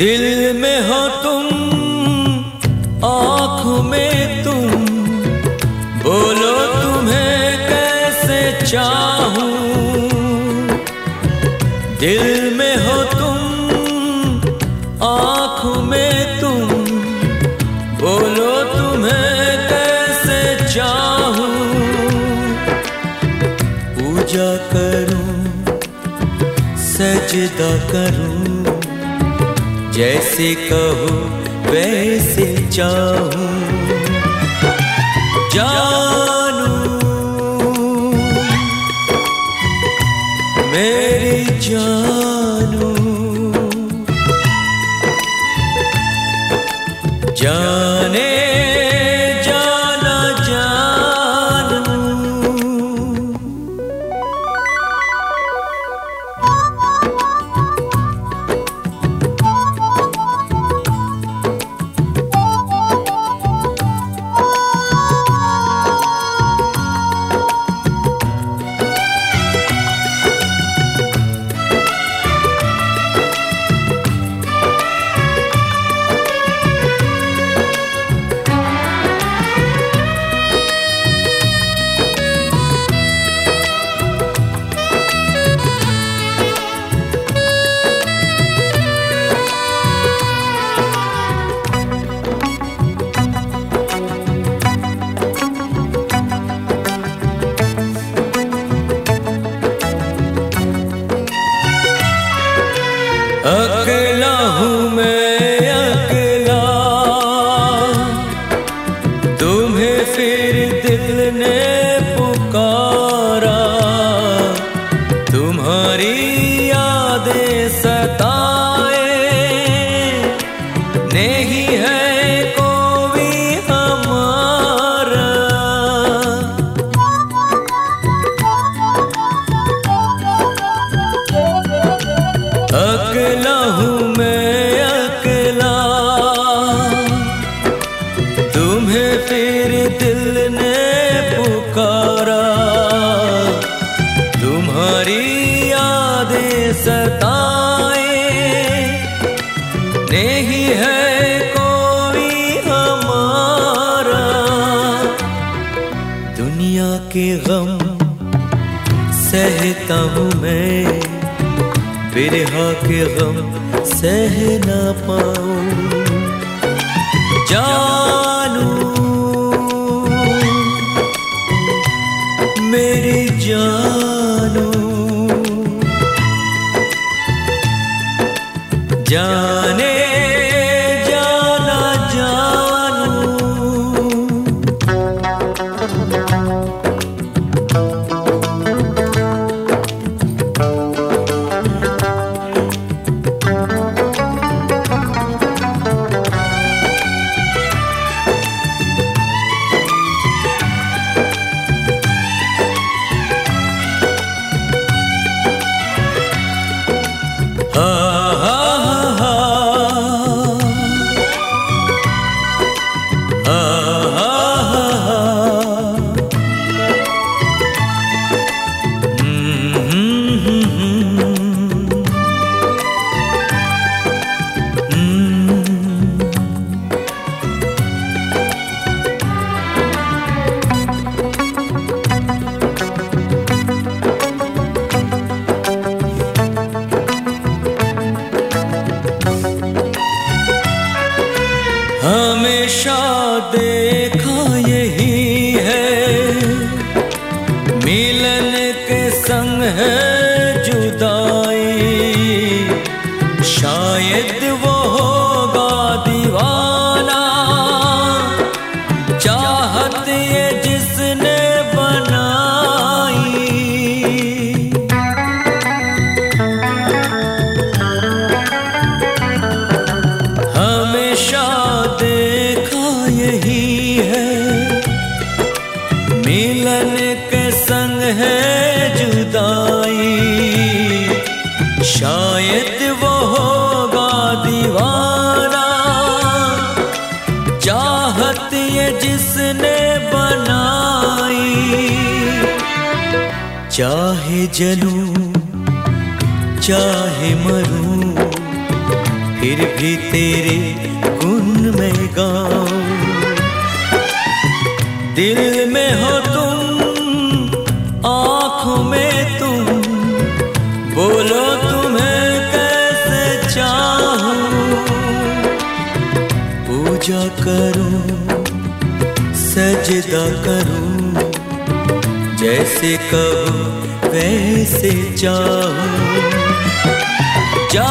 दिल में हो तुम, आँखों में तुम। बोलो तुम्हें कैसे चाहूँ? दिल में हो तुम, आँखों में तुम। बोलो तुम्हें कैसे चाहूँ? पूजा करूँ, सजदा करूँ। जैसे कहो वैसे चाहूँ। जानू मेरी जानू। जाने। अकेला हूँ मैं अकेला। तुम्हें फिर दिल ने पुकारा। तुम्हारी के गम सहता हूँ मैं। बिरहा के गम सह ना पाऊँ। जानू, मेरी जानू। जाने हमेशा देखा यही है। मिलन के संग है जुदाई। शायद चाहे जलूं, चाहे मरूं, फिर भी तेरे गुण में गाऊं। दिल में हो तुम, आँखों में तुम, बोलो तुम्हें कैसे चाहूँ। पूजा करूँ, सजदा करूँ जैसे कहो वैसे चाहो जा